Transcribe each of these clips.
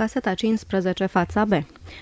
caseta 15, fața B.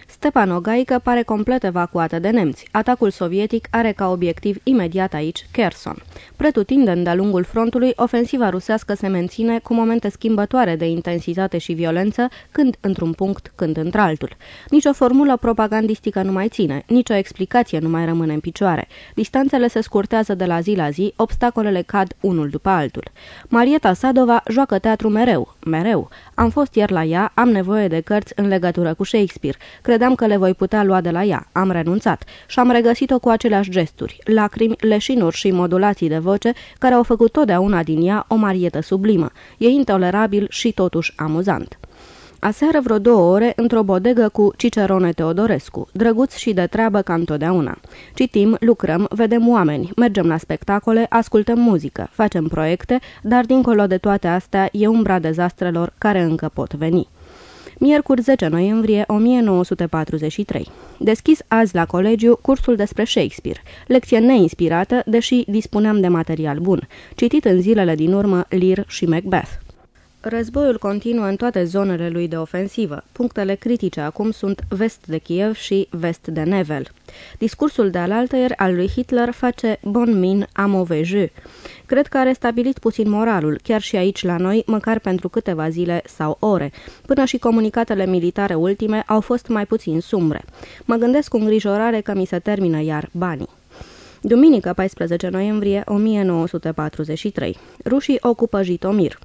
Stepanogaică pare complet evacuată de nemți. Atacul sovietic are ca obiectiv imediat aici Kherson. Pretutindeni de-a lungul frontului, ofensiva rusească se menține cu momente schimbătoare de intensitate și violență, când într-un punct, când într-altul. Nici o formulă propagandistică nu mai ține, nicio explicație nu mai rămâne în picioare. Distanțele se scurtează de la zi la zi, obstacolele cad unul după altul. Marieta Sadova joacă teatru mereu, mereu. Am fost ieri la ea, am nevoie de cărți în legătură cu Shakespeare. Credeam că le voi putea lua de la ea. Am renunțat și am regăsit-o cu aceleași gesturi, lacrimi, leșinuri și modulații de voce care au făcut totdeauna din ea o marietă sublimă. E intolerabil și totuși amuzant. Aseară vreo două ore într-o bodegă cu Cicerone Teodorescu, drăguț și de treabă ca întotdeauna. Citim, lucrăm, vedem oameni, mergem la spectacole, ascultăm muzică, facem proiecte, dar dincolo de toate astea e umbra dezastrelor care încă pot veni. Miercuri 10 noiembrie 1943. Deschis azi la colegiu cursul despre Shakespeare, lecție neinspirată, deși dispuneam de material bun, citit în zilele din urmă Lear și Macbeth. Războiul continuă în toate zonele lui de ofensivă. Punctele critice acum sunt vest de Kiev și vest de Nevel. Discursul de alaltăieri al lui Hitler face bon min a mauvais jeu. Cred că a restabilit puțin moralul, chiar și aici la noi, măcar pentru câteva zile sau ore. Până și comunicatele militare ultime au fost mai puțin sumbre. Mă gândesc cu îngrijorare că mi se termină iar banii. Duminică 14 noiembrie 1943. Rușii ocupă Jitomir.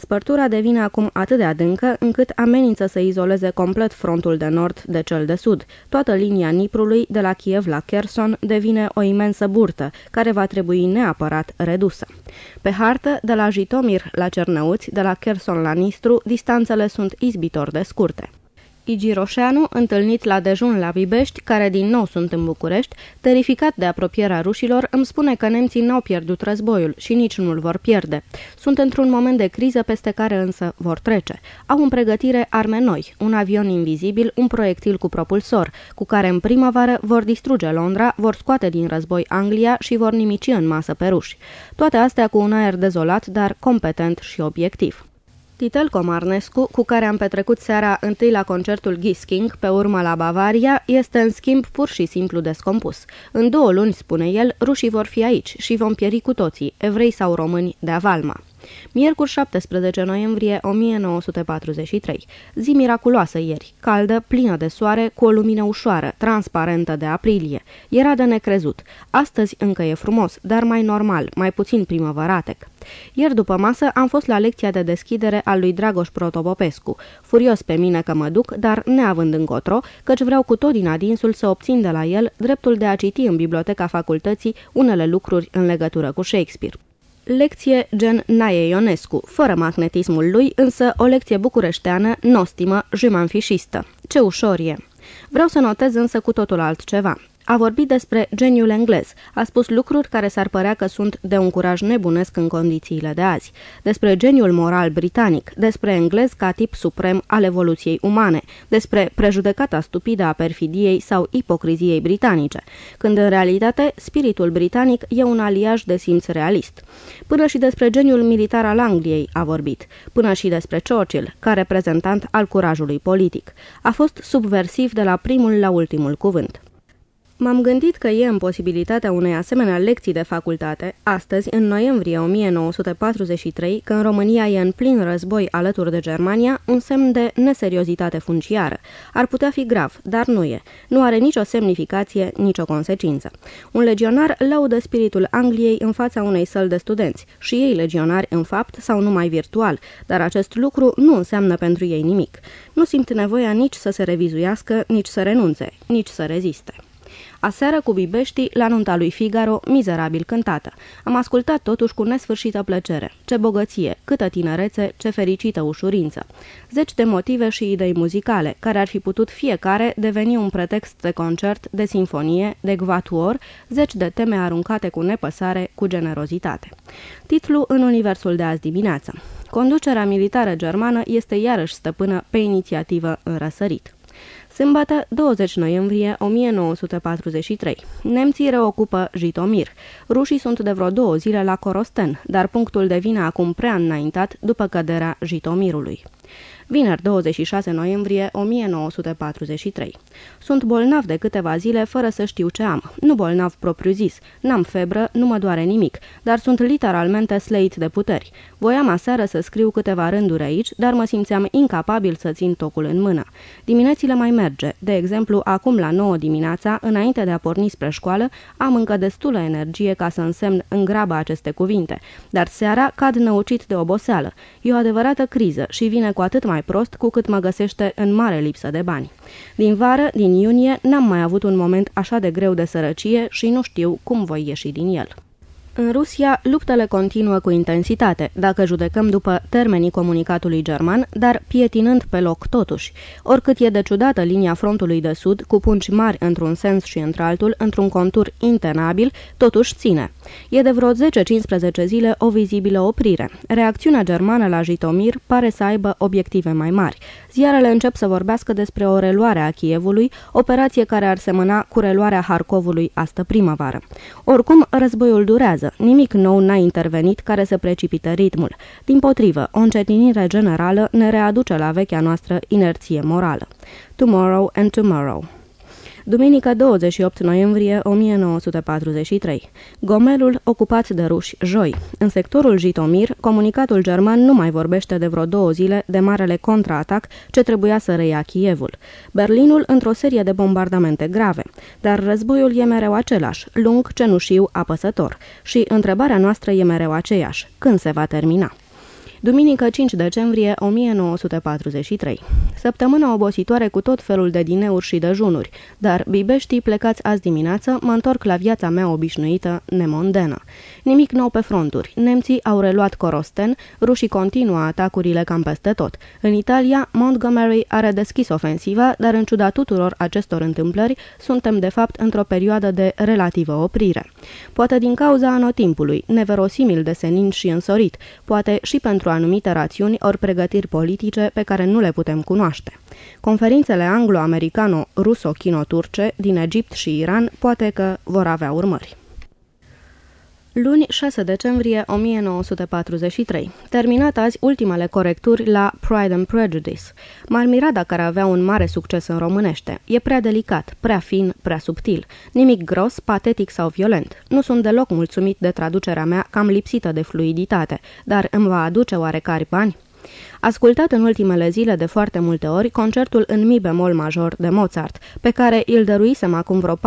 Spărtura devine acum atât de adâncă încât amenință să izoleze complet frontul de nord de cel de sud. Toată linia Niprului, de la Kiev la Kherson, devine o imensă burtă, care va trebui neapărat redusă. Pe hartă, de la Jitomir la Cernăuți, de la Kherson la Nistru, distanțele sunt izbitor de scurte. Igi Roșeanu, întâlnit la dejun la Vibești, care din nou sunt în București, terificat de apropierea rușilor, îmi spune că nemții n-au pierdut războiul și nici nu-l vor pierde. Sunt într-un moment de criză peste care însă vor trece. Au în pregătire arme noi, un avion invizibil, un proiectil cu propulsor, cu care în primăvară vor distruge Londra, vor scoate din război Anglia și vor nimici în masă pe ruși. Toate astea cu un aer dezolat, dar competent și obiectiv. Titel Comarnescu, cu care am petrecut seara întâi la concertul Gisking, pe urmă la Bavaria, este în schimb pur și simplu descompus. În două luni, spune el, rușii vor fi aici și vom pieri cu toții, evrei sau români, de avalma. Miercuri 17 noiembrie 1943. Zi miraculoasă ieri, caldă, plină de soare, cu o lumină ușoară, transparentă de aprilie. Era de necrezut. Astăzi încă e frumos, dar mai normal, mai puțin primăvăratec. Ieri după masă am fost la lecția de deschidere al lui Dragoș Protopopescu, furios pe mine că mă duc, dar neavând încotro, căci vreau cu tot din adinsul să obțin de la el dreptul de a citi în biblioteca facultății unele lucruri în legătură cu Shakespeare. Lecție gen Naie Ionescu, fără magnetismul lui, însă o lecție bucureșteană, nostimă, jumanfișistă. Ce ușor e! Vreau să notez însă cu totul altceva. A vorbit despre geniul englez, a spus lucruri care s-ar părea că sunt de un curaj nebunesc în condițiile de azi, despre geniul moral britanic, despre englez ca tip suprem al evoluției umane, despre prejudecata stupidă a perfidiei sau ipocriziei britanice, când în realitate spiritul britanic e un aliaj de simț realist. Până și despre geniul militar al Angliei a vorbit, până și despre Churchill, ca reprezentant al curajului politic. A fost subversiv de la primul la ultimul cuvânt. M-am gândit că e în posibilitatea unei asemenea lecții de facultate, astăzi, în noiembrie 1943, când România e în plin război alături de Germania, un semn de neseriozitate funciară. Ar putea fi grav, dar nu e. Nu are nicio semnificație, nicio consecință. Un legionar laudă spiritul Angliei în fața unei săli de studenți și ei legionari în fapt sau numai virtual, dar acest lucru nu înseamnă pentru ei nimic. Nu simt nevoia nici să se revizuiască, nici să renunțe, nici să reziste. Aseară cu Bibești, la nunta lui Figaro, mizerabil cântată. Am ascultat totuși cu nesfârșită plăcere. Ce bogăție, câtă tinerețe, ce fericită ușurință. Zeci de motive și idei muzicale, care ar fi putut fiecare deveni un pretext de concert, de sinfonie, de gvatuor, zeci de teme aruncate cu nepăsare, cu generozitate. Titlu în universul de azi dimineață. Conducerea militară germană este iarăși stăpână pe inițiativă în răsărit. Sâmbătă, 20 noiembrie 1943. Nemții reocupă Jitomir. Rușii sunt de vreo două zile la Corosten, dar punctul devine acum prea înaintat după căderea Jitomirului. vineri 26 noiembrie 1943. Sunt bolnav de câteva zile fără să știu ce am. Nu bolnav propriu-zis, n-am febră, nu mă doare nimic, dar sunt literalmente sleit de puteri. Voiam aseară să scriu câteva rânduri aici, dar mă simțeam incapabil să țin tocul în mână. Diminețile mai merge. De exemplu, acum la 9 dimineața, înainte de a porni spre școală, am încă destulă energie ca să însemn în grabă aceste cuvinte, dar seara cad năucit de oboseală. E o adevărată criză și vine cu atât mai prost cu cât mă găsește în mare lipsă de bani. Din vară, din iunie, n-am mai avut un moment așa de greu de sărăcie și nu știu cum voi ieși din el. În Rusia, luptele continuă cu intensitate, dacă judecăm după termenii comunicatului german, dar pietinând pe loc totuși. Oricât e de ciudată linia frontului de sud, cu punci mari într-un sens și într-altul, într-un contur intenabil, totuși ține. E de vreo 10-15 zile o vizibilă oprire. Reacțiunea germană la Jitomir pare să aibă obiective mai mari. Ziarele încep să vorbească despre o reluare a Kievului, operație care ar semăna cu reluarea Harkovului astă primăvară. Oricum, războiul durează. Nimic nou n-a intervenit care să precipite ritmul. Din potrivă, o încetinire generală ne readuce la vechea noastră inerție morală. Tomorrow and tomorrow. Duminică 28 noiembrie 1943. Gomelul ocupat de ruși joi. În sectorul Jitomir, comunicatul german nu mai vorbește de vreo două zile de marele contraatac ce trebuia să reia Kievul. Berlinul într-o serie de bombardamente grave. Dar războiul e mereu același, lung, cenușiu, apăsător. Și întrebarea noastră e mereu aceeași. Când se va termina? Duminică 5 decembrie 1943. Săptămâna obositoare cu tot felul de dineuri și dejunuri, dar bibeștii plecați azi dimineață mă întorc la viața mea obișnuită, nemondenă. Nimic nou pe fronturi. Nemții au reluat Corosten, rușii continuă atacurile cam peste tot. În Italia, Montgomery a redeschis ofensiva, dar în ciuda tuturor acestor întâmplări, suntem de fapt într-o perioadă de relativă oprire. Poate din cauza anotimpului, neverosimil de senin și însorit, poate și pentru anumite rațiuni ori pregătiri politice pe care nu le putem cunoaște. Conferințele anglo-americano-ruso-chino-turce din Egipt și Iran poate că vor avea urmări. Luni 6 decembrie 1943. Terminat azi ultimele corecturi la Pride and Prejudice. M-ar mira dacă ar avea un mare succes în românește. E prea delicat, prea fin, prea subtil. Nimic gros, patetic sau violent. Nu sunt deloc mulțumit de traducerea mea cam lipsită de fluiditate, dar îmi va aduce oarecare bani? Ascultat în ultimele zile de foarte multe ori concertul în mi bemol major de Mozart, pe care îl dăruisem acum vreo 4-5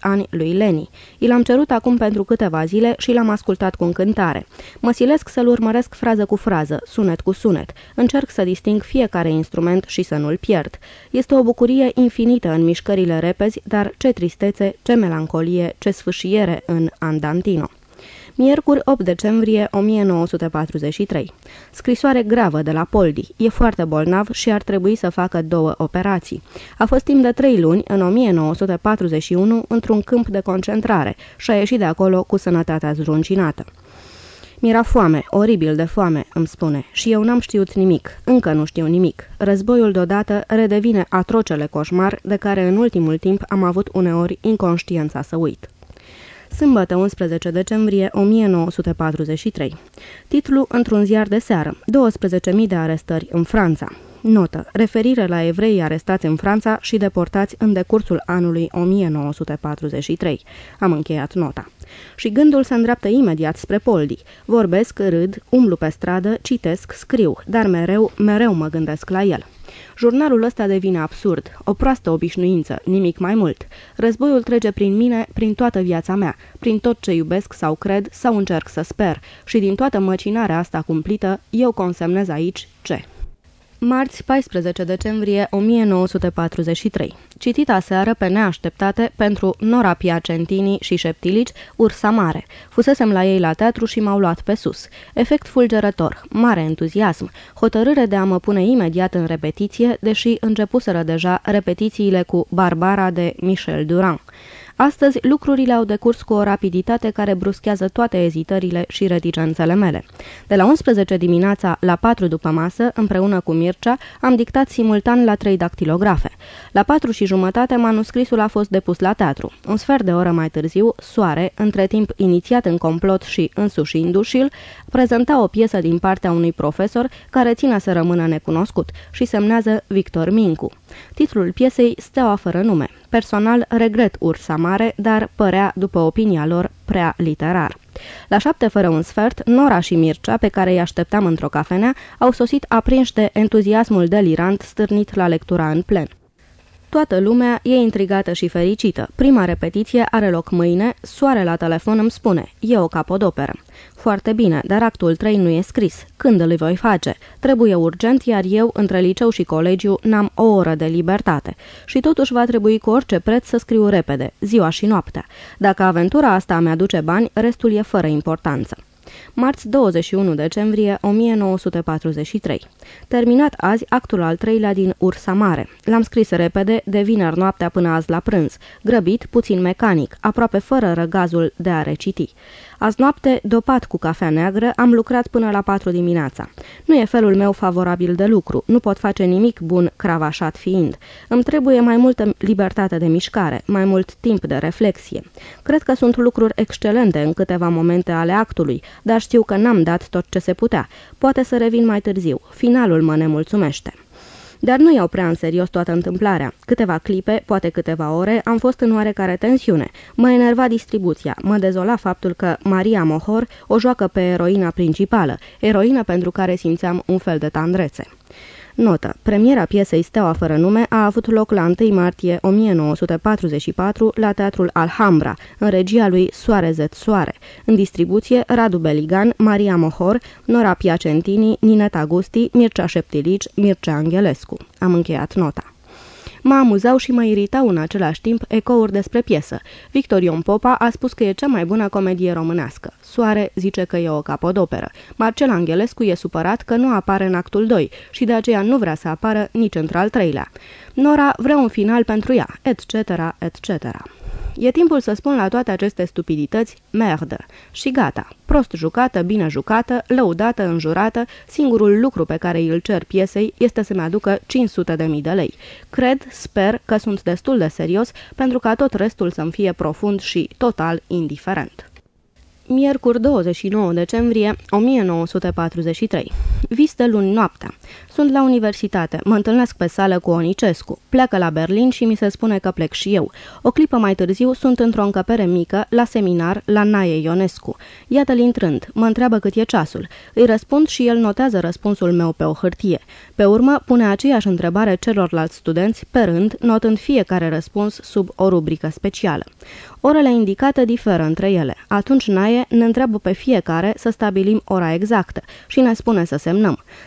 ani lui Leni. I l-am cerut acum pentru câteva zile și l-am ascultat cu încântare. Mă silesc să-l urmăresc frază cu frază, sunet cu sunet. Încerc să disting fiecare instrument și să nu-l pierd. Este o bucurie infinită în mișcările repezi, dar ce tristețe, ce melancolie, ce sfâșiere în Andantino. Miercuri 8 decembrie 1943. Scrisoare gravă de la Poldi. E foarte bolnav și ar trebui să facă două operații. A fost timp de trei luni, în 1941, într-un câmp de concentrare și a ieșit de acolo cu sănătatea zruncinată. Mi-era foame, oribil de foame, îmi spune, și eu n-am știut nimic, încă nu știu nimic. Războiul deodată redevine atrocele coșmar de care în ultimul timp am avut uneori inconștiența să uit. Sâmbătă 11 decembrie 1943. Titlu într-un ziar de seară. 12.000 de arestări în Franța. Notă. Referire la evrei arestați în Franța și deportați în decursul anului 1943. Am încheiat nota. Și gândul se îndreaptă imediat spre Poldi. Vorbesc, râd, umblu pe stradă, citesc, scriu, dar mereu, mereu mă gândesc la el. Jurnalul ăsta devine absurd, o proastă obișnuință, nimic mai mult. Războiul trece prin mine, prin toată viața mea, prin tot ce iubesc sau cred sau încerc să sper și din toată măcinarea asta cumplită, eu consemnez aici ce. Marți 14 decembrie 1943. Citit aseară pe neașteptate pentru Nora Piacentini și Șeptilici, Ursa Mare. Fusesem la ei la teatru și m-au luat pe sus. Efect fulgerător, mare entuziasm, hotărâre de a mă pune imediat în repetiție, deși începuseră deja repetițiile cu Barbara de Michel Durand. Astăzi lucrurile au decurs cu o rapiditate care bruschează toate ezitările și reticențele mele. De la 11 dimineața la 4 după masă, împreună cu Mircea, am dictat simultan la trei dactilografe. La 4 și jumătate manuscrisul a fost depus la teatru. Un sfert de oră mai târziu, Soare, între timp inițiat în complot și însușindu-și-l, prezenta o piesă din partea unui profesor care ține să rămână necunoscut și semnează Victor Mincu. Titlul piesei Steaua fără nume. Personal regret Ursa Mare, dar părea, după opinia lor, prea literar. La șapte fără un sfert, Nora și Mircea, pe care îi așteptam într-o cafenea, au sosit aprinși de entuziasmul delirant stârnit la lectura în plen. Toată lumea e intrigată și fericită. Prima repetiție are loc mâine, soare la telefon îmi spune, e o capodoperă. Foarte bine, dar actul 3 nu e scris. Când îl voi face? Trebuie urgent, iar eu, între liceu și colegiu, n-am o oră de libertate. Și totuși va trebui cu orice preț să scriu repede, ziua și noaptea. Dacă aventura asta mi-aduce bani, restul e fără importanță marți 21 decembrie 1943. Terminat azi actul al treilea din Ursa Mare. L-am scris repede, de vineri noaptea până azi la prânz, grăbit, puțin mecanic, aproape fără răgazul de a reciti. Azi noapte, dopat cu cafea neagră, am lucrat până la 4 dimineața. Nu e felul meu favorabil de lucru, nu pot face nimic bun cravașat fiind. Îmi trebuie mai multă libertate de mișcare, mai mult timp de reflexie. Cred că sunt lucruri excelente în câteva momente ale actului, dar știu că n-am dat tot ce se putea. Poate să revin mai târziu. Finalul mă nemulțumește. Dar nu iau prea în serios toată întâmplarea. Câteva clipe, poate câteva ore, am fost în oarecare tensiune. Mă enerva distribuția, mă dezola faptul că Maria Mohor o joacă pe eroina principală, eroină pentru care simțeam un fel de tandrețe. Notă. Premiera piesei Steaua fără nume a avut loc la 1 martie 1944 la Teatrul Alhambra, în regia lui Soare Zet Soare. În distribuție, Radu Beligan, Maria Mohor, Nora Piacentini, Nineta Gusti, Mircea Șeptilici, Mircea Angelescu. Am încheiat nota. Mă amuzau și mă iritau în același timp ecouri despre piesă. Victor Ion Popa a spus că e cea mai bună comedie românească. Soare zice că e o capodoperă. Marcel Angelescu e supărat că nu apare în actul 2 și de aceea nu vrea să apară nici într-al treilea. Nora vrea un final pentru ea, etc., etc. E timpul să spun la toate aceste stupidități, merdă. Și gata. Prost jucată, bine jucată, lăudată, înjurată, singurul lucru pe care îl cer piesei este să-mi aducă 500 de mii de lei. Cred, sper că sunt destul de serios pentru ca tot restul să-mi fie profund și total indiferent miercuri 29 decembrie 1943. Vistă luni noaptea. Sunt la universitate, mă întâlnesc pe sală cu Onicescu. Pleacă la Berlin și mi se spune că plec și eu. O clipă mai târziu sunt într-o încăpere mică, la seminar, la Naie Ionescu. Iată-l intrând, mă întreabă cât e ceasul. Îi răspund și el notează răspunsul meu pe o hârtie. Pe urmă, pune aceeași întrebare celorlalți studenți, pe rând, notând fiecare răspuns sub o rubrică specială. Orele indicate diferă între ele. Atunci Naie ne întreabă pe fiecare să stabilim ora exactă și ne spune să semnăm.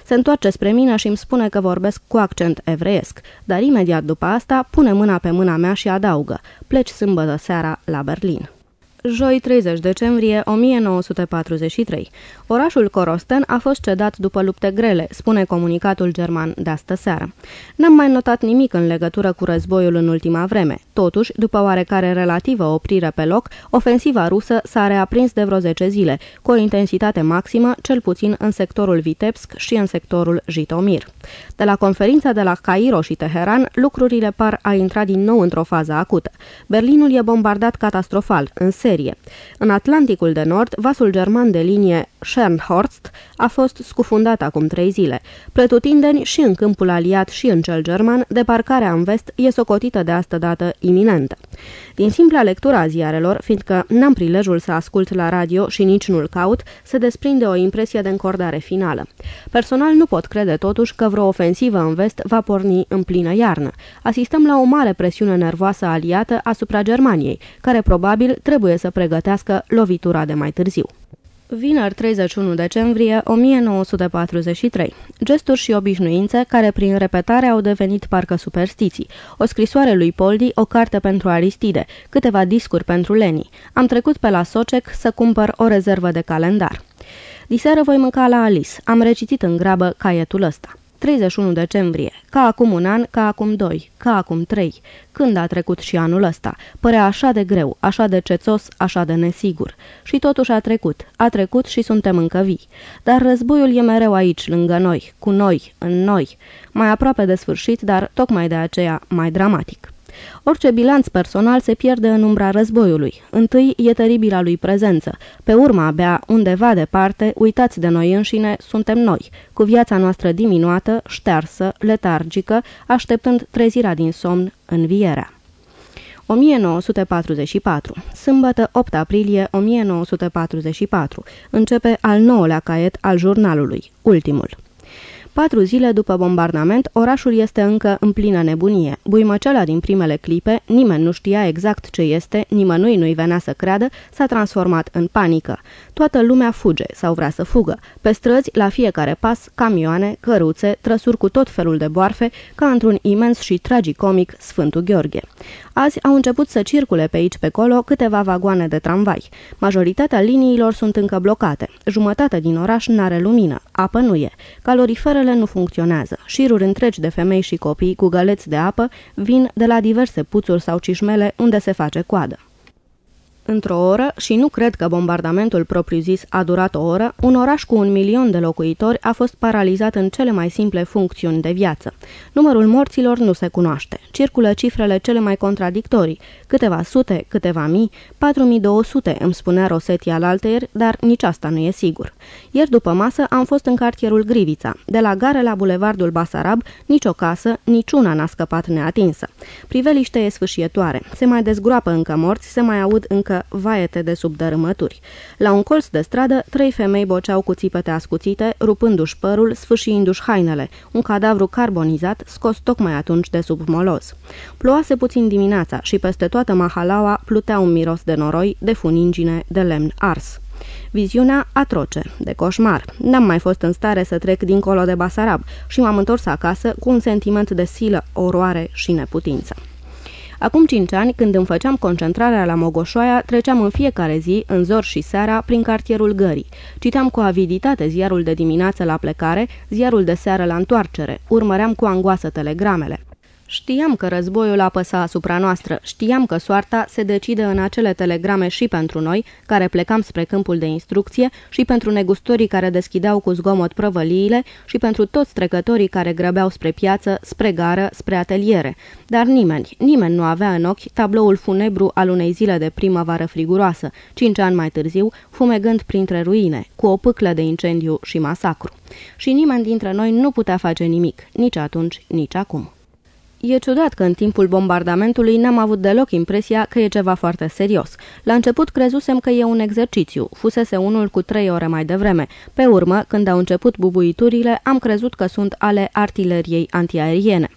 Se întoarce spre mine și îmi spune că vorbesc cu accent evreiesc, dar imediat după asta pune mâna pe mâna mea și adaugă. Pleci sâmbătă seara la Berlin joi 30 decembrie 1943. Orașul Corosten a fost cedat după lupte grele, spune comunicatul german de astă seară. N-am mai notat nimic în legătură cu războiul în ultima vreme. Totuși, după oarecare relativă oprire pe loc, ofensiva rusă s-a reaprins de vreo 10 zile, cu o intensitate maximă, cel puțin în sectorul Vitebsk și în sectorul Jitomir. De la conferința de la Cairo și Teheran, lucrurile par a intrat din nou într-o fază acută. Berlinul e bombardat catastrofal, în serie serie. În Atlanticul de Nord, vasul german de linie Schernhorst a fost scufundat acum trei zile. Pretutindeni și în câmpul aliat și în cel german, deparcarea în vest e socotită de asta dată iminentă. Din simpla lectura a ziarelor, fiindcă n-am prilejul să ascult la radio și nici nu-l caut, se desprinde o impresie de încordare finală. Personal nu pot crede totuși că vreo ofensivă în vest va porni în plină iarnă. Asistăm la o mare presiune nervoasă aliată asupra Germaniei, care probabil trebuie să pregătească lovitura de mai târziu. Vineri 31 decembrie 1943. Gesturi și obișnuințe care prin repetare au devenit parcă superstiții. O scrisoare lui Poldi, o carte pentru Aristide, câteva discuri pentru Leni. Am trecut pe la Socek să cumpăr o rezervă de calendar. Diseară voi mânca la Alice. Am recitit în grabă caietul ăsta. 31 decembrie, ca acum un an, ca acum doi, ca acum trei. Când a trecut și anul ăsta? Părea așa de greu, așa de cețos, așa de nesigur. Și totuși a trecut, a trecut și suntem încă vii. Dar războiul e mereu aici, lângă noi, cu noi, în noi. Mai aproape de sfârșit, dar tocmai de aceea mai dramatic. Orice bilanț personal se pierde în umbra războiului. Întâi e teribila lui prezență. Pe urmă, abia undeva departe, uitați de noi înșine, suntem noi, cu viața noastră diminuată, ștearsă, letargică, așteptând trezirea din somn, învierea. 1944. Sâmbătă 8 aprilie 1944. Începe al nouălea caiet al jurnalului, ultimul. Patru zile după bombardament, orașul este încă în plină nebunie. Buimăceala din primele clipe, nimeni nu știa exact ce este, nimănui nu-i venea să creadă, s-a transformat în panică. Toată lumea fuge sau vrea să fugă. Pe străzi, la fiecare pas, camioane, căruțe, trăsuri cu tot felul de boarfe, ca într-un imens și tragicomic Sfântul Gheorghe. Azi au început să circule pe aici pe colo câteva vagoane de tramvai. Majoritatea liniilor sunt încă blocate. Jumătate din oraș n-are lumină. Apă nu e. Caloriferele nu funcționează. Șiruri întregi de femei și copii cu găleți de apă vin de la diverse puțuri sau cișmele unde se face coadă. Într-o oră, și nu cred că bombardamentul propriu-zis a durat o oră, un oraș cu un milion de locuitori a fost paralizat în cele mai simple funcțiuni de viață. Numărul morților nu se cunoaște. Circulă cifrele cele mai contradictorii. Câteva sute, câteva mii, 4200, îmi spunea Rosetti al altăieri, dar nici asta nu e sigur. Ieri după masă am fost în cartierul Grivița. De la gare la bulevardul Basarab, nicio casă, niciuna n-a scăpat neatinsă. Priveliște e sfâșietoare. Se mai dezgroapă încă morți, se mai aud încă încă vaete de sub dărâmături. La un colț de stradă, trei femei boceau cu țipete ascuțite, rupându-și părul, sfâșiindu-și hainele, un cadavru carbonizat scos tocmai atunci de sub moloz. Ploase puțin dimineața și peste toată mahalaua plutea un miros de noroi, de funingine, de lemn ars. Viziunea atroce, de coșmar. N-am mai fost în stare să trec dincolo de Basarab și m-am întors acasă cu un sentiment de silă, oroare și neputință. Acum cinci ani, când îmi făceam concentrarea la Mogoșoaia, treceam în fiecare zi, în zor și seara, prin cartierul Gării. Citeam cu aviditate ziarul de dimineață la plecare, ziarul de seară la întoarcere. Urmăream cu angoasă telegramele. Știam că războiul apăsa asupra noastră, știam că soarta se decide în acele telegrame și pentru noi, care plecam spre câmpul de instrucție, și pentru negustorii care deschideau cu zgomot prăvăliile, și pentru toți trecătorii care grăbeau spre piață, spre gară, spre ateliere. Dar nimeni, nimeni nu avea în ochi tabloul funebru al unei zile de primăvară friguroasă, cinci ani mai târziu, fumegând printre ruine, cu o pâclă de incendiu și masacru. Și nimeni dintre noi nu putea face nimic, nici atunci, nici acum. E ciudat că în timpul bombardamentului n-am avut deloc impresia că e ceva foarte serios. La început crezusem că e un exercițiu, fusese unul cu trei ore mai devreme. Pe urmă, când au început bubuiturile, am crezut că sunt ale artileriei antiaeriene.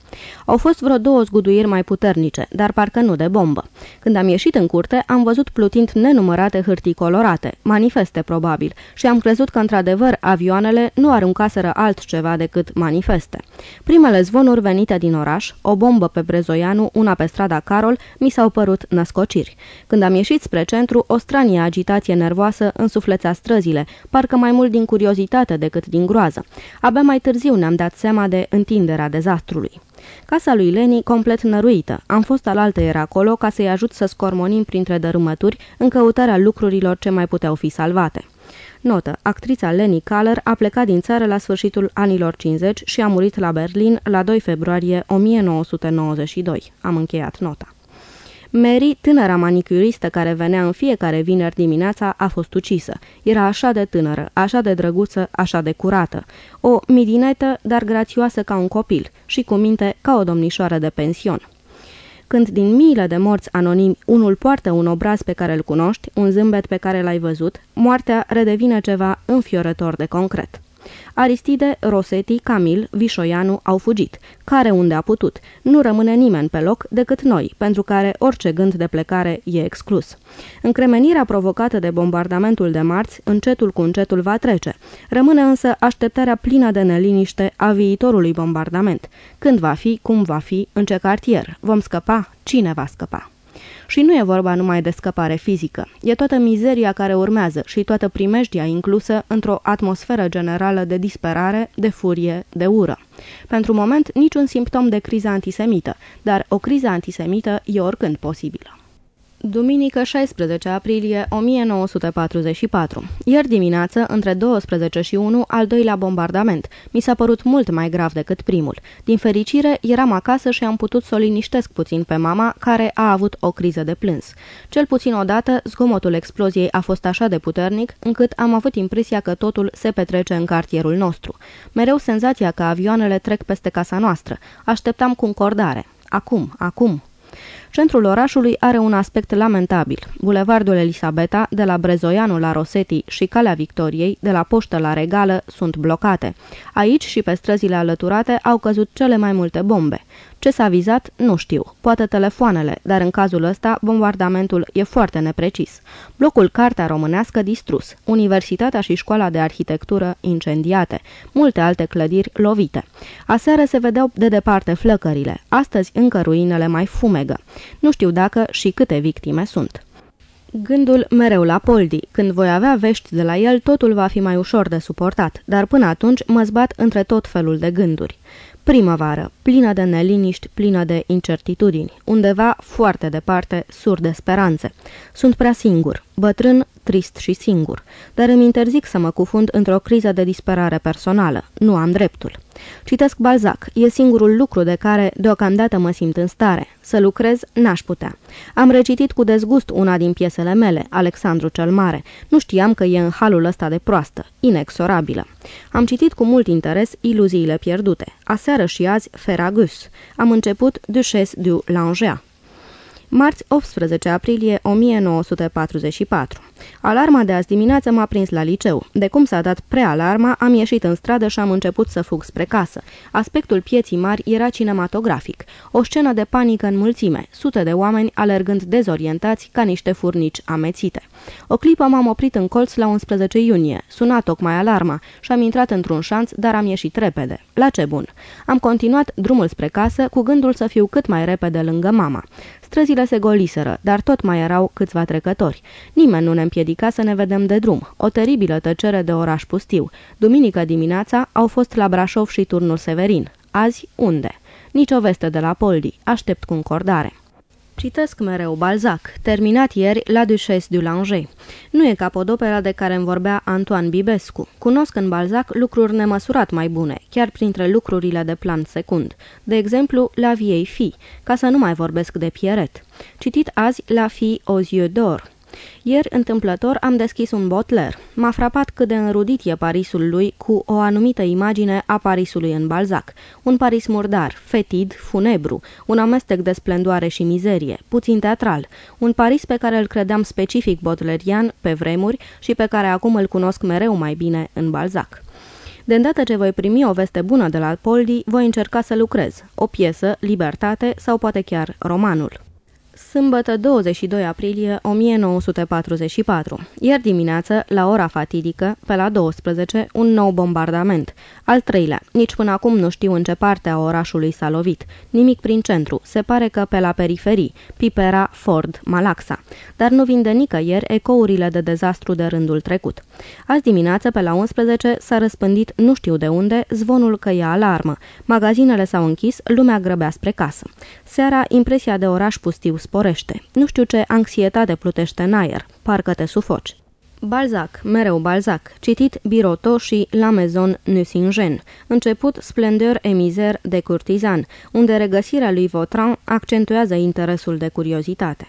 Au fost vreo două zguduiri mai puternice, dar parcă nu de bombă. Când am ieșit în curte, am văzut plutind nenumărate hârtii colorate, manifeste probabil, și am crezut că într-adevăr avioanele nu aruncaseră altceva decât manifeste. Primele zvonuri venite din oraș, o bombă pe Brezoianu, una pe strada Carol, mi s-au părut născociri. Când am ieșit spre centru, o stranie agitație nervoasă însuflețea străzile, parcă mai mult din curiozitate decât din groază. Abia mai târziu ne-am dat seama de întinderea dezastrului. Casa lui Leni complet năruită. Am fost alaltă era acolo ca să-i ajut să scormonim printre dărâmături în căutarea lucrurilor ce mai puteau fi salvate. Notă. Actrița Leni Kaller a plecat din țară la sfârșitul anilor 50 și a murit la Berlin la 2 februarie 1992. Am încheiat nota. Mary, tânăra manicuristă care venea în fiecare vineri dimineața, a fost ucisă. Era așa de tânără, așa de drăguță, așa de curată. O midinetă, dar grațioasă ca un copil și cu minte ca o domnișoară de pension. Când din miile de morți anonimi unul poartă un obraz pe care îl cunoști, un zâmbet pe care l-ai văzut, moartea redevine ceva înfiorător de concret. Aristide, Rosetti, Camil, Vișoianu au fugit. Care unde a putut? Nu rămâne nimeni pe loc decât noi, pentru care orice gând de plecare e exclus. Încremenirea provocată de bombardamentul de marți, încetul cu încetul va trece. Rămâne însă așteptarea plină de neliniște a viitorului bombardament. Când va fi, cum va fi, în ce cartier? Vom scăpa? Cine va scăpa? Și nu e vorba numai de scăpare fizică, e toată mizeria care urmează și toată primejdia inclusă într-o atmosferă generală de disperare, de furie, de ură. Pentru moment, niciun simptom de criză antisemită, dar o criză antisemită e oricând posibilă. Duminică 16 aprilie 1944. Ieri dimineață, între 12 și 1, al doilea bombardament. Mi s-a părut mult mai grav decât primul. Din fericire, eram acasă și am putut să o liniștesc puțin pe mama, care a avut o criză de plâns. Cel puțin odată, zgomotul exploziei a fost așa de puternic, încât am avut impresia că totul se petrece în cartierul nostru. Mereu senzația că avioanele trec peste casa noastră. Așteptam cu încordare. Acum, acum, Centrul orașului are un aspect lamentabil. Bulevardul Elisabeta, de la Brezoianu la Rosetti și Calea Victoriei, de la Poștă la Regală, sunt blocate. Aici și pe străzile alăturate au căzut cele mai multe bombe. Ce s-a vizat, nu știu. Poate telefoanele, dar în cazul ăsta bombardamentul e foarte neprecis. Blocul Cartea Românească distrus, Universitatea și Școala de Arhitectură incendiate, multe alte clădiri lovite. Aseară se vedeau de departe flăcările, astăzi încă ruinele mai fumegă. Nu știu dacă și câte victime sunt. Gândul mereu la Poldi. Când voi avea vești de la el, totul va fi mai ușor de suportat, dar până atunci mă zbat între tot felul de gânduri. Primăvară, plină de neliniști, plină de incertitudini, undeva foarte departe, sur de speranțe. Sunt prea singur, bătrân, trist și singur, dar îmi interzic să mă cufund într-o criză de disperare personală. Nu am dreptul. Citesc Balzac, e singurul lucru de care deocamdată mă simt în stare. Să lucrez, n-aș putea. Am recitit cu dezgust una din piesele mele, Alexandru cel Mare. Nu știam că e în halul ăsta de proastă, inexorabilă. Am citit cu mult interes Iluziile pierdute. Aseară și azi Feragus. Am început Duchesse du Langeais. Marți 18 aprilie 1944. Alarma de azi dimineață m-a prins la liceu. De cum s-a dat prealarma, am ieșit în stradă și am început să fug spre casă. Aspectul pieții mari era cinematografic. O scenă de panică în mulțime, sute de oameni alergând dezorientați ca niște furnici amețite. O clipă m-am oprit în colț la 11 iunie. Suna tocmai alarma și am intrat într-un șanț, dar am ieșit repede. La ce bun! Am continuat drumul spre casă cu gândul să fiu cât mai repede lângă mama. Străzile se goliseră, dar tot mai erau câțiva trecători. Nimeni nu ne împiedica să ne vedem de drum. O teribilă tăcere de oraș pustiu. Duminică dimineața au fost la Brașov și turnul Severin. Azi unde? Nici o veste de la Poldi. Aștept cu încordare. Citesc mereu Balzac, terminat ieri la Duchesse du Langeais. Nu e capodopera de care îmi vorbea Antoine Bibescu. Cunosc în Balzac lucruri nemăsurat mai bune, chiar printre lucrurile de plan secund. De exemplu, La viei fi, ca să nu mai vorbesc de Pierret. Citit azi La fille aux yeux d'or, ieri, întâmplător, am deschis un botler. M-a frapat cât de înrudit e Parisul lui cu o anumită imagine a Parisului în Balzac. Un Paris murdar, fetid, funebru, un amestec de splendoare și mizerie, puțin teatral. Un Paris pe care îl credeam specific botlerian pe vremuri și pe care acum îl cunosc mereu mai bine în Balzac. De îndată ce voi primi o veste bună de la Poldi, voi încerca să lucrez. O piesă, libertate sau poate chiar romanul. Sâmbătă 22 aprilie 1944. Ieri dimineață, la ora fatidică, pe la 12, un nou bombardament. Al treilea. Nici până acum nu știu în ce parte a orașului s-a lovit. Nimic prin centru. Se pare că pe la periferii. Pipera, Ford, Malaxa. Dar nu vinde nicăieri ecourile de dezastru de rândul trecut. Azi dimineață, pe la 11, s-a răspândit nu știu de unde zvonul că e alarmă. Magazinele s-au închis, lumea grăbea spre casă. Seara, impresia de oraș pustiu sporește. Nu știu ce anxietate plutește în aer. Parcă te sufoci. Balzac, mereu Balzac, citit Biroto și La Maison Nucingen, început Splendeur et misère de curtizan, unde regăsirea lui Vautrin accentuează interesul de curiozitate.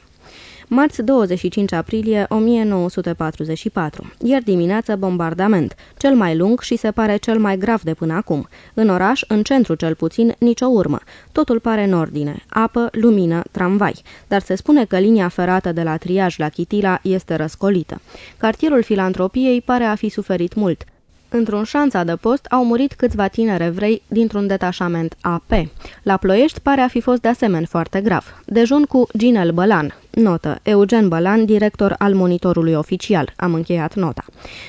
Marți 25 aprilie 1944. Ieri dimineață bombardament, cel mai lung și se pare cel mai grav de până acum. În oraș, în centru cel puțin, nicio urmă. Totul pare în ordine. Apă, lumină, tramvai. Dar se spune că linia ferată de la Triaj la Chitila este răscolită. Cartierul filantropiei pare a fi suferit mult. Într-un șanț adăpost au murit câțiva tineri evrei dintr-un detașament AP. La Ploiești pare a fi fost de asemenea foarte grav. Dejun cu Ginel Bălan. Notă. Eugen Bălan, director al monitorului oficial. Am încheiat nota.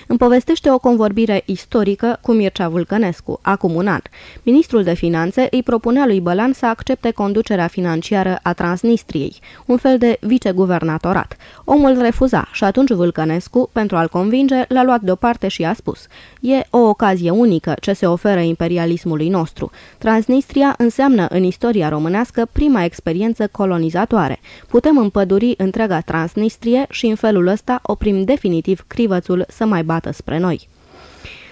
Îmi povestește o convorbire istorică cu Mircea Vulcănescu, acum un an. Ministrul de Finanțe îi propunea lui Bălan să accepte conducerea financiară a Transnistriei, un fel de viceguvernatorat. Omul refuza și atunci Vulcănescu, pentru a-l convinge, l-a luat deoparte și a spus E o ocazie unică ce se oferă imperialismului nostru. Transnistria înseamnă în istoria românească prima experiență colonizatoare. Putem împăduri întreaga Transnistrie și în felul ăsta oprim definitiv crivățul să mai bată spre noi.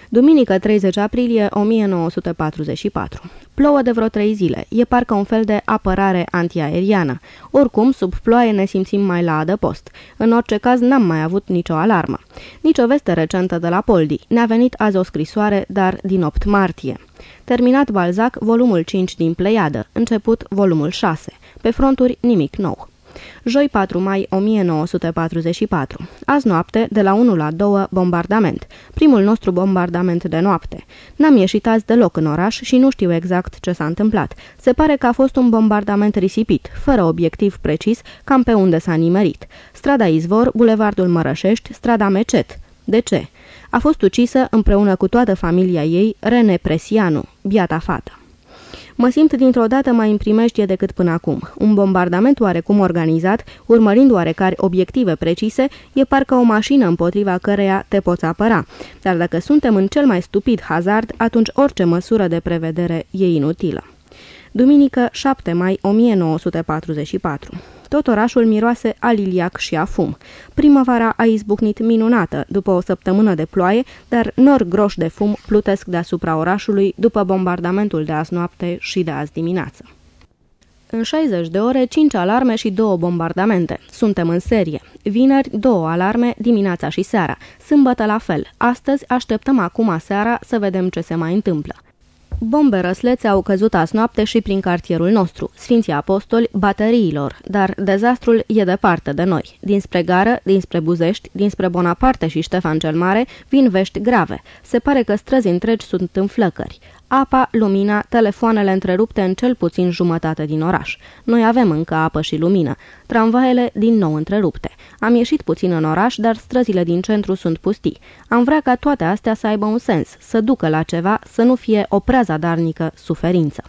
Duminică 30 aprilie 1944. Plouă de vreo trei zile. E parcă un fel de apărare antiaeriană. Oricum, sub ploaie ne simțim mai la adăpost. În orice caz, n-am mai avut nicio alarmă. Nici o veste recentă de la Poldi. Ne-a venit azi o scrisoare, dar din 8 martie. Terminat Balzac, volumul 5 din Pleiadă. Început volumul 6. Pe fronturi nimic nou. Joi 4 mai 1944. Azi noapte, de la 1 la 2, bombardament. Primul nostru bombardament de noapte. N-am ieșit azi deloc în oraș și nu știu exact ce s-a întâmplat. Se pare că a fost un bombardament risipit, fără obiectiv precis, cam pe unde s-a nimerit. Strada Izvor, Bulevardul Mărășești, strada Mecet. De ce? A fost ucisă împreună cu toată familia ei, Rene Presianu, biata fată. Mă simt dintr-o dată mai în primejdie decât până acum. Un bombardament oarecum organizat, urmărind oarecare obiective precise, e parcă o mașină împotriva căreia te poți apăra. Dar dacă suntem în cel mai stupid hazard, atunci orice măsură de prevedere e inutilă. Duminică 7 mai 1944 tot orașul miroase a liliac și a fum. Primăvara a izbucnit minunată după o săptămână de ploaie, dar nori groși de fum plutesc deasupra orașului după bombardamentul de azi noapte și de azi dimineață. În 60 de ore, 5 alarme și 2 bombardamente. Suntem în serie. Vineri, 2 alarme, dimineața și seara. Sâmbătă la fel. Astăzi așteptăm acum seara să vedem ce se mai întâmplă. Bombe răslețe au căzut azi noapte și prin cartierul nostru, Sfinții Apostoli, bateriilor, dar dezastrul e departe de noi. Dinspre gară, dinspre Buzești, dinspre Bonaparte și Ștefan cel Mare vin vești grave. Se pare că străzi întregi sunt în flăcări apa, lumina, telefoanele întrerupte în cel puțin jumătate din oraș. Noi avem încă apă și lumină. Tramvaele din nou întrerupte. Am ieșit puțin în oraș, dar străzile din centru sunt pustii. Am vrea ca toate astea să aibă un sens, să ducă la ceva, să nu fie o prea zadarnică suferință.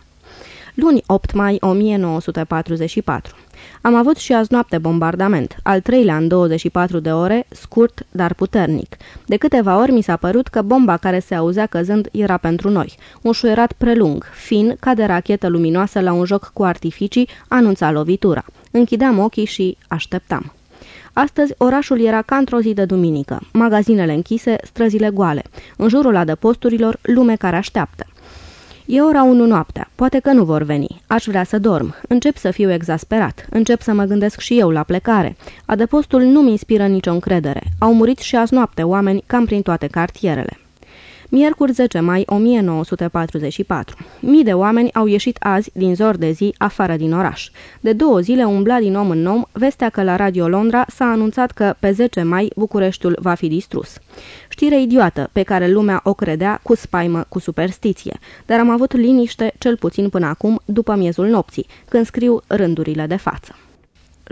Luni 8 mai 1944 am avut și azi noapte bombardament, al treilea în 24 de ore, scurt, dar puternic. De câteva ori mi s-a părut că bomba care se auzea căzând era pentru noi. Un șuierat prelung, fin, ca de rachetă luminoasă la un joc cu artificii, anunța lovitura. Închideam ochii și așteptam. Astăzi orașul era ca într-o zi de duminică. Magazinele închise, străzile goale. În jurul adăposturilor, lume care așteaptă. E ora 1 noaptea. Poate că nu vor veni. Aș vrea să dorm. Încep să fiu exasperat. Încep să mă gândesc și eu la plecare. Adăpostul nu-mi inspiră nicio încredere. Au murit și azi noapte oameni cam prin toate cartierele. Miercuri 10 mai 1944. Mii de oameni au ieșit azi din zor de zi afară din oraș. De două zile umbla din om în om vestea că la Radio Londra s-a anunțat că pe 10 mai Bucureștiul va fi distrus. Știre idiotă pe care lumea o credea cu spaimă, cu superstiție, dar am avut liniște cel puțin până acum după miezul nopții, când scriu rândurile de față.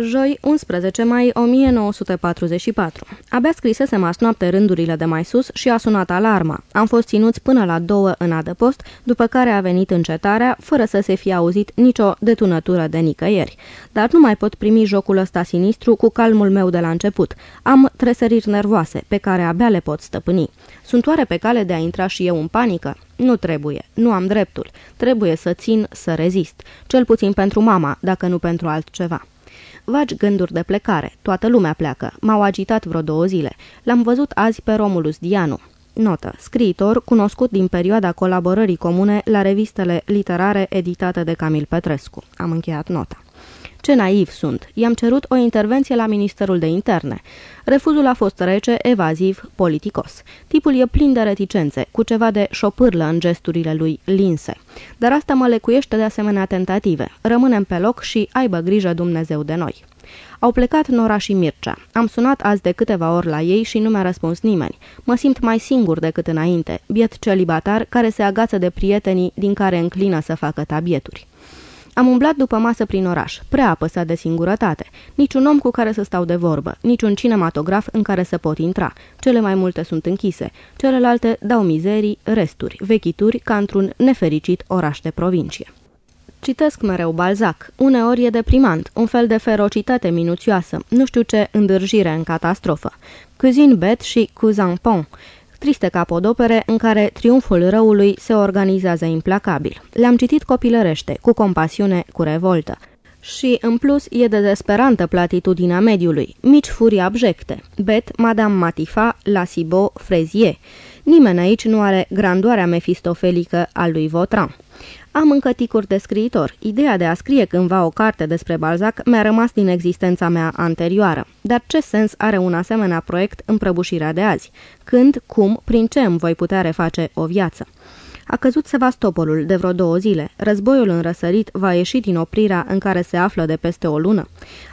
Joi, 11 mai 1944. Abia scrisesem azi noapte rândurile de mai sus și a sunat alarma. Am fost ținuți până la două în adăpost, după care a venit încetarea, fără să se fie auzit nicio detunătură de nicăieri. Dar nu mai pot primi jocul ăsta sinistru cu calmul meu de la început. Am tresăriri nervoase, pe care abia le pot stăpâni. Sunt oare pe cale de a intra și eu în panică? Nu trebuie, nu am dreptul. Trebuie să țin, să rezist. Cel puțin pentru mama, dacă nu pentru altceva. Vagi gânduri de plecare. Toată lumea pleacă. M-au agitat vreo două zile. L-am văzut azi pe Romulus Dianu. Notă. Scriitor cunoscut din perioada colaborării comune la revistele literare editate de Camil Petrescu. Am încheiat nota. Ce naiv sunt. I-am cerut o intervenție la Ministerul de Interne. Refuzul a fost rece, evaziv, politicos. Tipul e plin de reticențe, cu ceva de șopârlă în gesturile lui linse. Dar asta mă lecuiește de asemenea tentative. Rămânem pe loc și aibă grijă Dumnezeu de noi. Au plecat Nora și Mircea. Am sunat azi de câteva ori la ei și nu mi-a răspuns nimeni. Mă simt mai singur decât înainte, biet celibatar care se agață de prietenii din care înclină să facă tabieturi. Am umblat după masă prin oraș, prea apăsat de singurătate. Niciun om cu care să stau de vorbă, niciun cinematograf în care să pot intra. Cele mai multe sunt închise, celelalte dau mizerii, resturi, vechituri, ca într-un nefericit oraș de provincie. Citesc mereu Balzac. Uneori e deprimant, un fel de ferocitate minuțioasă, nu știu ce îndârjire în catastrofă. Cuisine Bet și Cousin Pont, triste capodopere în care triumful răului se organizează implacabil. Le-am citit copilărește, cu compasiune, cu revoltă. Și, în plus, e de desperantă platitudinea mediului, mici furii abjecte, Bet, Madame Matifa, La Cibot, Frezier. Nimeni aici nu are grandoarea mefistofelică al lui Vautrin. Am încă ticuri de scriitor. Ideea de a scrie cândva o carte despre Balzac mi-a rămas din existența mea anterioară. Dar ce sens are un asemenea proiect în prăbușirea de azi? Când, cum, prin ce îmi voi putea reface o viață? A căzut Sevastopolul de vreo două zile. Războiul înrăsărit va ieși din oprirea în care se află de peste o lună.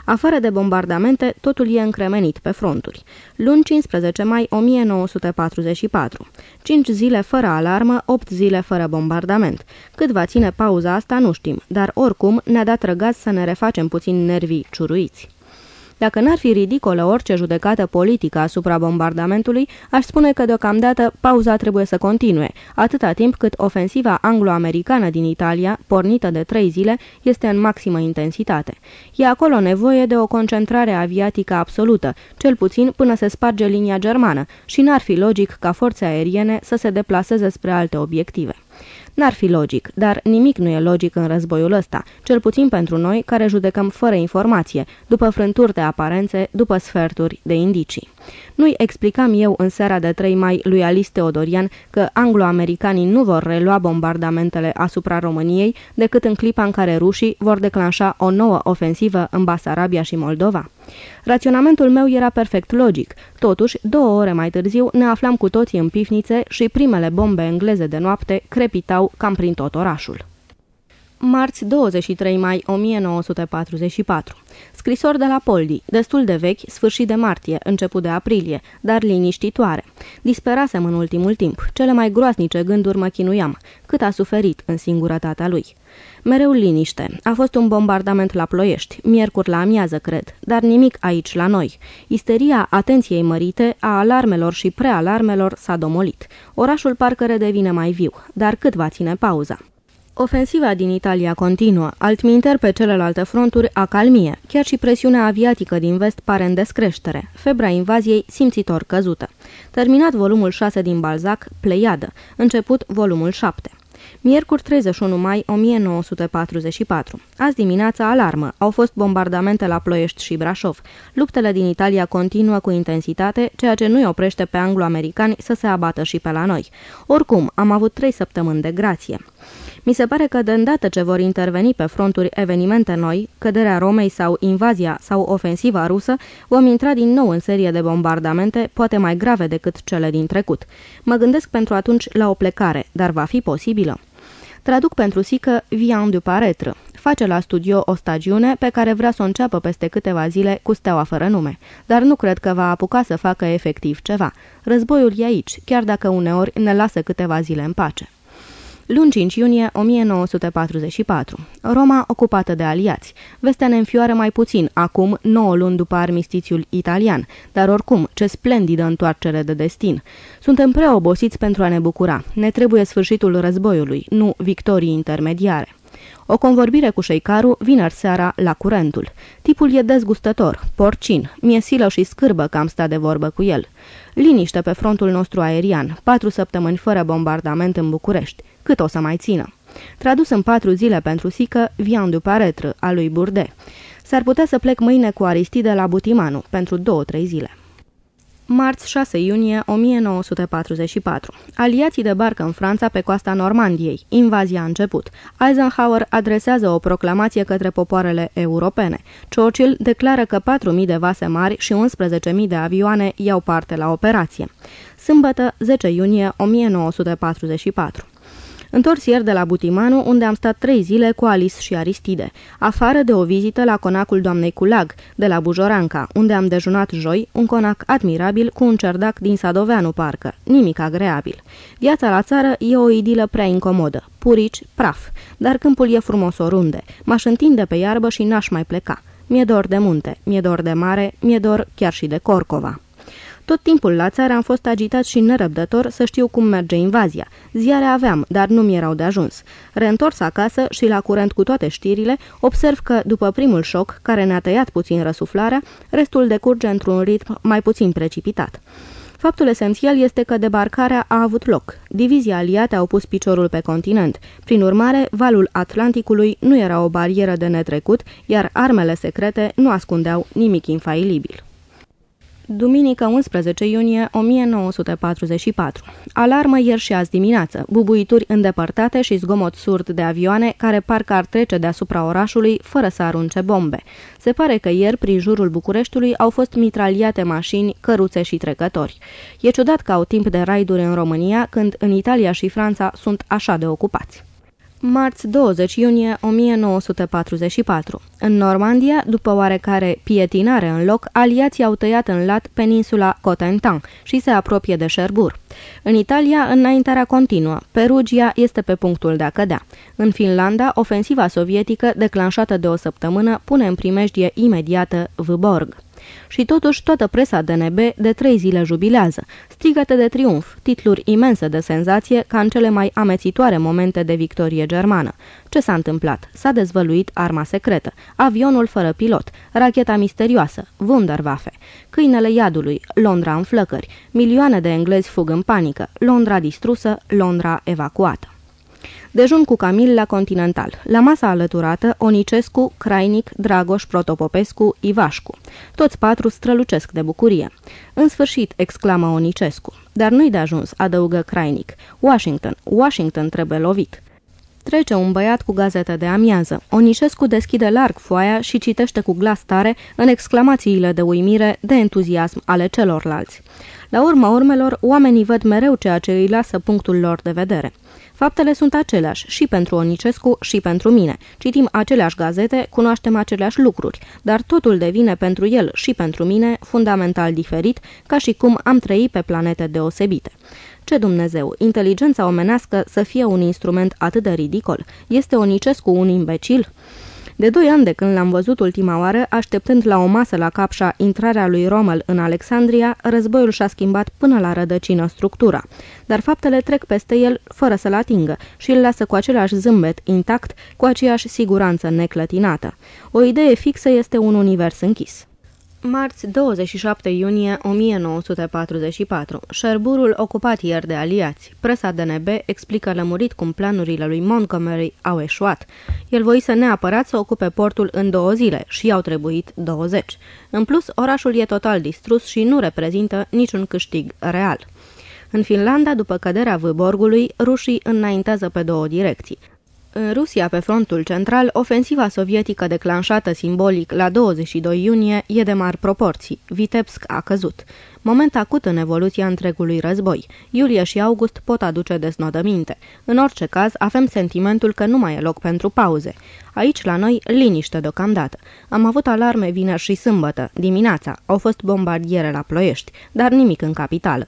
Afară de bombardamente, totul e încremenit pe fronturi. Luni 15 mai 1944. 5 zile fără alarmă, 8 zile fără bombardament. Cât va ține pauza asta nu știm, dar oricum ne-a dat răgaz să ne refacem puțin nervii ciuruiți. Dacă n-ar fi ridicolă orice judecată politică asupra bombardamentului, aș spune că deocamdată pauza trebuie să continue, atâta timp cât ofensiva anglo-americană din Italia, pornită de trei zile, este în maximă intensitate. E acolo nevoie de o concentrare aviatică absolută, cel puțin până se sparge linia germană, și n-ar fi logic ca forțe aeriene să se deplaseze spre alte obiective. N-ar fi logic, dar nimic nu e logic în războiul ăsta, cel puțin pentru noi care judecăm fără informație, după frânturi de aparențe, după sferturi de indicii. Nu-i explicam eu în seara de 3 mai lui Alice Teodorian că anglo-americanii nu vor relua bombardamentele asupra României decât în clipa în care rușii vor declanșa o nouă ofensivă în Basarabia și Moldova? Raționamentul meu era perfect logic. Totuși, două ore mai târziu ne aflam cu toții în pivnițe și primele bombe engleze de noapte crepitau cam prin tot orașul. Marți 23 mai 1944 Scrisor de la Poldi, destul de vechi, sfârșit de martie, început de aprilie, dar liniștitoare. Disperasem în ultimul timp. Cele mai groasnice gânduri mă chinuiam. Cât a suferit în singurătatea lui. Mereu liniște. A fost un bombardament la ploiești, miercuri la amiază, cred, dar nimic aici la noi. Isteria atenției mărite, a alarmelor și prealarmelor s-a domolit. Orașul parcă redevine mai viu, dar cât va ține pauza? Ofensiva din Italia continuă, altminter pe celelalte fronturi acalmie, chiar și presiunea aviatică din vest pare în descreștere, febra invaziei simțitor căzută. Terminat volumul 6 din Balzac, Pleiadă, început volumul 7. Miercuri 31 mai 1944. Azi dimineața alarmă. Au fost bombardamente la Ploiești și Brașov. Luptele din Italia continuă cu intensitate, ceea ce nu-i oprește pe anglo-americani să se abată și pe la noi. Oricum, am avut trei săptămâni de grație. Mi se pare că de îndată ce vor interveni pe fronturi evenimente noi, căderea Romei sau invazia sau ofensiva rusă, vom intra din nou în serie de bombardamente, poate mai grave decât cele din trecut. Mă gândesc pentru atunci la o plecare, dar va fi posibilă? Traduc pentru Sică Vian du Paretre. Face la studio o stagiune pe care vrea să o înceapă peste câteva zile cu steaua fără nume, dar nu cred că va apuca să facă efectiv ceva. Războiul e aici, chiar dacă uneori ne lasă câteva zile în pace. Luni 5 iunie 1944. Roma ocupată de aliați. Vestea ne înfioară mai puțin, acum 9 luni după armistițiul italian, dar oricum, ce splendidă întoarcere de destin. Suntem prea obosiți pentru a ne bucura. Ne trebuie sfârșitul războiului, nu victorii intermediare. O convorbire cu șeicarul vineri seara la curentul. Tipul e dezgustător, porcin, mie silă și scârbă că am stat de vorbă cu el. Liniște pe frontul nostru aerian, patru săptămâni fără bombardament în București. Cât o să mai țină? Tradus în patru zile pentru sică, Vian du Paretre, a lui Burde. S-ar putea să plec mâine cu Aristide la Butimanu, pentru două-trei zile. Marți 6 iunie 1944. Aliații de barcă în Franța pe coasta Normandiei. Invazia a început. Eisenhower adresează o proclamație către popoarele europene. Churchill declară că 4.000 de vase mari și 11.000 de avioane iau parte la operație. Sâmbătă, 10 iunie 1944. Întors ieri de la Butimanu, unde am stat trei zile cu Alice și Aristide, afară de o vizită la conacul doamnei Culag, de la Bujoranca, unde am dejunat joi, un conac admirabil cu un cerdac din Sadoveanu parcă, nimic agreabil. Viața la țară e o idilă prea incomodă, purici, praf, dar câmpul e frumos oriunde, m-aș întinde pe iarbă și n-aș mai pleca. mi-e dor de munte, mi-e dor de mare, mi-e dor chiar și de Corcova. Tot timpul la țară am fost agitat și nerăbdător să știu cum merge invazia. Ziare aveam, dar nu mi erau de ajuns. Reîntors acasă și la curent cu toate știrile, observ că, după primul șoc, care ne-a tăiat puțin răsuflarea, restul decurge într-un ritm mai puțin precipitat. Faptul esențial este că debarcarea a avut loc. Divizia aliate au pus piciorul pe continent. Prin urmare, valul Atlanticului nu era o barieră de netrecut, iar armele secrete nu ascundeau nimic infailibil. Duminică 11 iunie 1944. Alarmă ieri și azi dimineață, bubuituri îndepărtate și zgomot surd de avioane care parcă ar trece deasupra orașului fără să arunce bombe. Se pare că ieri, prin jurul Bucureștiului, au fost mitraliate mașini, căruțe și trecători. E ciudat că au timp de raiduri în România, când în Italia și Franța sunt așa de ocupați. Marți 20 iunie 1944. În Normandia, după oarecare pietinare în loc, aliații au tăiat în lat peninsula Cotentin și se apropie de Cherbourg. În Italia, înaintarea continuă. Perugia este pe punctul de a cădea. În Finlanda, ofensiva sovietică, declanșată de o săptămână, pune în primejdie imediată Vborg. Și totuși toată presa DNB de trei zile jubilează. Strigăte de triumf, titluri imense de senzație ca în cele mai amețitoare momente de victorie germană. Ce s-a întâmplat? S-a dezvăluit arma secretă, avionul fără pilot, racheta misterioasă, Wunderwaffe, câinele iadului, Londra în flăcări, milioane de englezi fug în panică, Londra distrusă, Londra evacuată. Dejun cu Camil la Continental. La masa alăturată, Onicescu, Crainic, Dragoș, Protopopescu, Ivașcu. Toți patru strălucesc de bucurie. În sfârșit, exclamă Onicescu. Dar nu-i de ajuns, adăugă Crainic. Washington, Washington trebuie lovit. Trece un băiat cu gazete de amiază. Onișescu deschide larg foaia și citește cu glas tare în exclamațiile de uimire, de entuziasm ale celorlalți. La urma urmelor, oamenii văd mereu ceea ce îi lasă punctul lor de vedere. Faptele sunt aceleași și pentru Onicescu și pentru mine. Citim aceleași gazete, cunoaștem aceleași lucruri, dar totul devine pentru el și pentru mine fundamental diferit, ca și cum am trăit pe planete deosebite. Ce Dumnezeu, inteligența omenească să fie un instrument atât de ridicol? Este Onicescu un imbecil? De doi ani de când l-am văzut ultima oară, așteptând la o masă la Capșa intrarea lui Rommel în Alexandria, războiul și-a schimbat până la rădăcină structura. Dar faptele trec peste el fără să-l atingă și îl lasă cu același zâmbet intact, cu aceeași siguranță neclătinată. O idee fixă este un univers închis. Marți 27 iunie 1944. Șerburul ocupat ieri de aliați. Presa DNB explică lămurit cum planurile lui Montgomery au eșuat. El voise neapărat să ocupe portul în două zile și au trebuit 20. În plus, orașul e total distrus și nu reprezintă niciun câștig real. În Finlanda, după căderea Vâborgului, rușii înaintează pe două direcții. În Rusia, pe frontul central, ofensiva sovietică declanșată simbolic la 22 iunie e de mari proporții. Vitebsk a căzut. Moment acut în evoluția întregului război. Iulie și august pot aduce desnodăminte. În orice caz, avem sentimentul că nu mai e loc pentru pauze. Aici, la noi, liniște deocamdată. Am avut alarme vineri și sâmbătă, dimineața. Au fost bombardiere la Ploiești, dar nimic în capitală.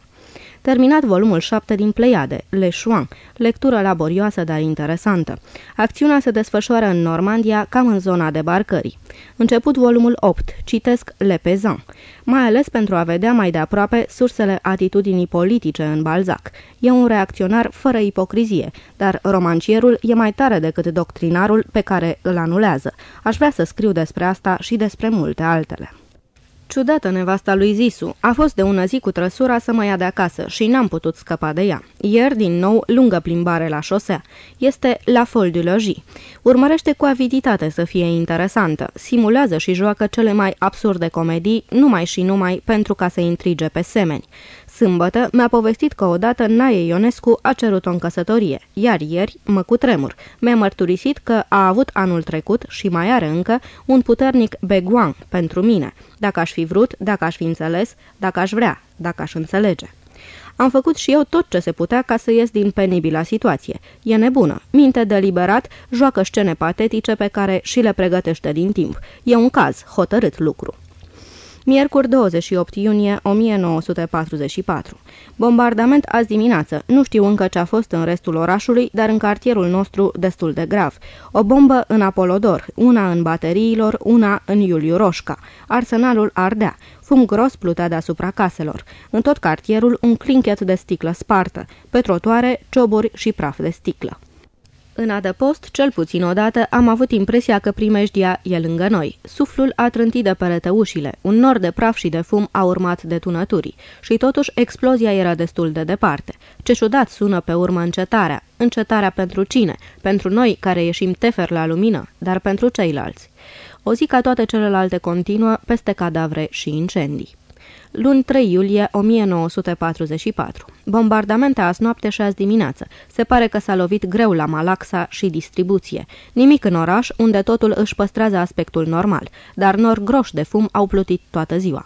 Terminat volumul 7 din Pleiade, Le Chouan, lectură laborioasă, dar interesantă. Acțiunea se desfășoară în Normandia, cam în zona debarcării. Început volumul 8, citesc Le Pezan, mai ales pentru a vedea mai de aproape sursele atitudinii politice în Balzac. E un reacționar fără ipocrizie, dar romancierul e mai tare decât doctrinarul pe care îl anulează. Aș vrea să scriu despre asta și despre multe altele. Ciudată nevasta lui Zisu. A fost de ună zi cu trăsura să mă ia de acasă și n-am putut scăpa de ea. Ieri, din nou, lungă plimbare la șosea. Este la fol du logis. Urmărește cu aviditate să fie interesantă. Simulează și joacă cele mai absurde comedii, numai și numai pentru ca să intrige pe semeni. Sâmbătă mi-a povestit că odată Nae Ionescu a cerut-o în căsătorie, iar ieri mă cutremur. Mi-a mărturisit că a avut anul trecut și mai are încă un puternic beguan pentru mine, dacă aș fi vrut, dacă aș fi înțeles, dacă aș vrea, dacă aș înțelege. Am făcut și eu tot ce se putea ca să ies din penibila situație. E nebună, minte deliberat, joacă scene patetice pe care și le pregătește din timp. E un caz, hotărât lucru. Miercuri 28 iunie 1944. Bombardament azi dimineață. Nu știu încă ce a fost în restul orașului, dar în cartierul nostru destul de grav. O bombă în Apolodor, una în bateriilor, una în Iuliu Roșca. Arsenalul ardea. Fum gros plutea deasupra caselor. În tot cartierul un clinchet de sticlă spartă. Pe trotuare, cioburi și praf de sticlă. În adăpost, cel puțin odată, am avut impresia că primejdia e lângă noi. Suflul a trântit de perete ușile, un nor de praf și de fum a urmat detunăturii și totuși explozia era destul de departe. Ce ciudat sună pe urmă încetarea. Încetarea pentru cine? Pentru noi care ieșim tefer la lumină, dar pentru ceilalți. O zi ca toate celelalte continuă peste cadavre și incendii luni 3 iulie 1944. Bombardamente azi noapte și azi dimineață. Se pare că s-a lovit greu la Malaxa și distribuție. Nimic în oraș, unde totul își păstrează aspectul normal, dar nori groși de fum au plutit toată ziua.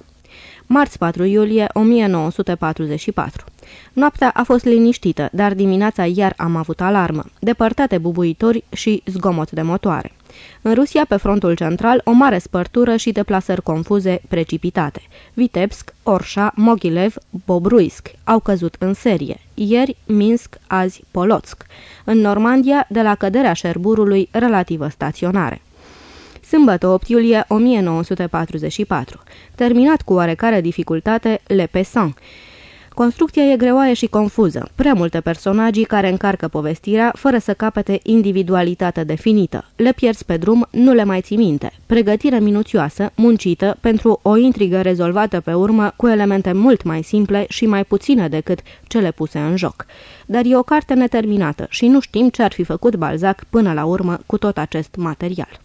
Marți 4 iulie 1944. Noaptea a fost liniștită, dar dimineața iar am avut alarmă, depărtate bubuitori și zgomot de motoare. În Rusia, pe frontul central, o mare spărtură și deplasări confuze, precipitate. Vitebsk, Orșa, Mogilev, Bobruisk au căzut în serie. Ieri, Minsk, azi, Polotsk. În Normandia, de la căderea șerburului, relativă staționare. Sâmbătă 8 iulie 1944. Terminat cu oarecare dificultate Le Pesant. Construcția e greoaie și confuză, prea multe personagii care încarcă povestirea fără să capete individualitate definită. Le pierzi pe drum, nu le mai ții minte. Pregătire minuțioasă, muncită, pentru o intrigă rezolvată pe urmă cu elemente mult mai simple și mai puține decât cele puse în joc. Dar e o carte neterminată și nu știm ce ar fi făcut Balzac până la urmă cu tot acest material.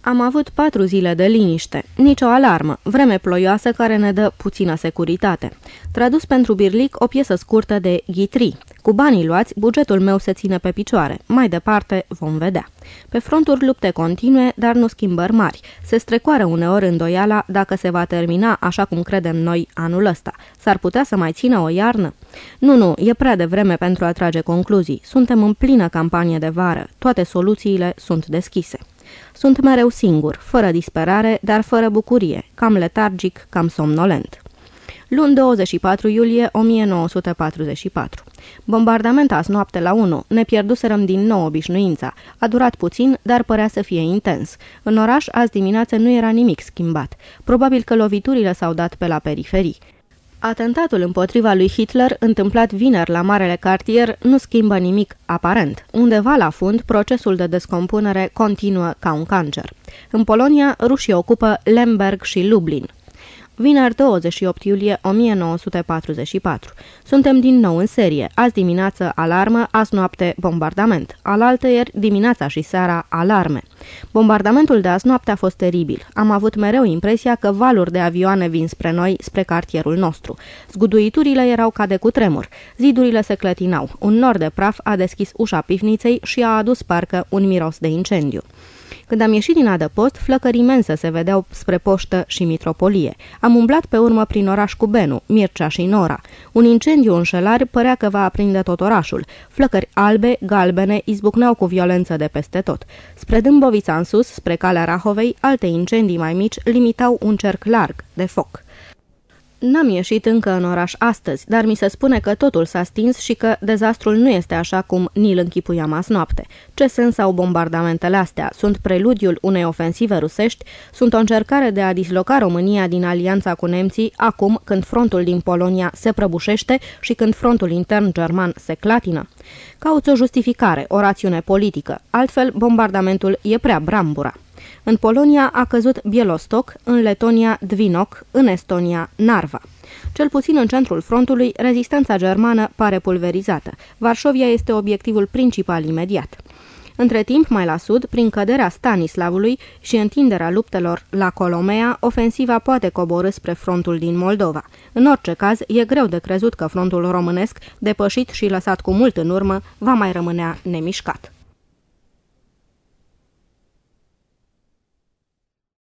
Am avut patru zile de liniște, nicio alarmă, vreme ploioasă care ne dă puțină securitate. Tradus pentru Birlic o piesă scurtă de Ghitri. Cu banii luați, bugetul meu se ține pe picioare. Mai departe vom vedea. Pe fronturi lupte continue, dar nu schimbări mari. Se strecoară uneori îndoiala dacă se va termina așa cum credem noi anul ăsta. S-ar putea să mai țină o iarnă? Nu, nu, e prea devreme pentru a trage concluzii. Suntem în plină campanie de vară. Toate soluțiile sunt deschise. Sunt mereu singur, fără disperare, dar fără bucurie, cam letargic, cam somnolent. Luni 24 iulie 1944. Bombardament azi noapte la 1. Ne pierduserăm din nou obișnuința. A durat puțin, dar părea să fie intens. În oraș, azi dimineață, nu era nimic schimbat. Probabil că loviturile s-au dat pe la periferii. Atentatul împotriva lui Hitler, întâmplat vineri la Marele Cartier, nu schimbă nimic aparent. Undeva la fund, procesul de descompunere continuă ca un cancer. În Polonia, rușii ocupă Lemberg și Lublin. Vineri 28 iulie 1944. Suntem din nou în serie. Azi dimineață alarmă, azi noapte bombardament. Alaltăieri dimineața și seara alarme. Bombardamentul de azi noapte a fost teribil. Am avut mereu impresia că valuri de avioane vin spre noi, spre cartierul nostru. Zguduiturile erau ca de cutremur. Zidurile se clătinau. Un nor de praf a deschis ușa pivniței și a adus parcă un miros de incendiu. Când am ieșit din adăpost, flăcări imense se vedeau spre poștă și mitropolie. Am umblat pe urmă prin oraș cu Benu, Mircea și Nora. Un incendiu în șelari părea că va aprinde tot orașul. Flăcări albe, galbene, izbucneau cu violență de peste tot. Spre Dâmbovița în sus, spre calea Rahovei, alte incendii mai mici limitau un cerc larg de foc. N-am ieșit încă în oraș astăzi, dar mi se spune că totul s-a stins și că dezastrul nu este așa cum ni-l închipuiam azi noapte. Ce sens au bombardamentele astea? Sunt preludiul unei ofensive rusești? Sunt o încercare de a disloca România din alianța cu nemții acum când frontul din Polonia se prăbușește și când frontul intern german se clatină? Cauți o justificare, o rațiune politică, altfel bombardamentul e prea brambura. În Polonia a căzut Bielostok, în Letonia Dvinok, în Estonia Narva. Cel puțin în centrul frontului, rezistența germană pare pulverizată. Varșovia este obiectivul principal imediat. Între timp, mai la sud, prin căderea Stanislavului și întinderea luptelor la Colomea, ofensiva poate coborâ spre frontul din Moldova. În orice caz, e greu de crezut că frontul românesc, depășit și lăsat cu mult în urmă, va mai rămânea nemișcat.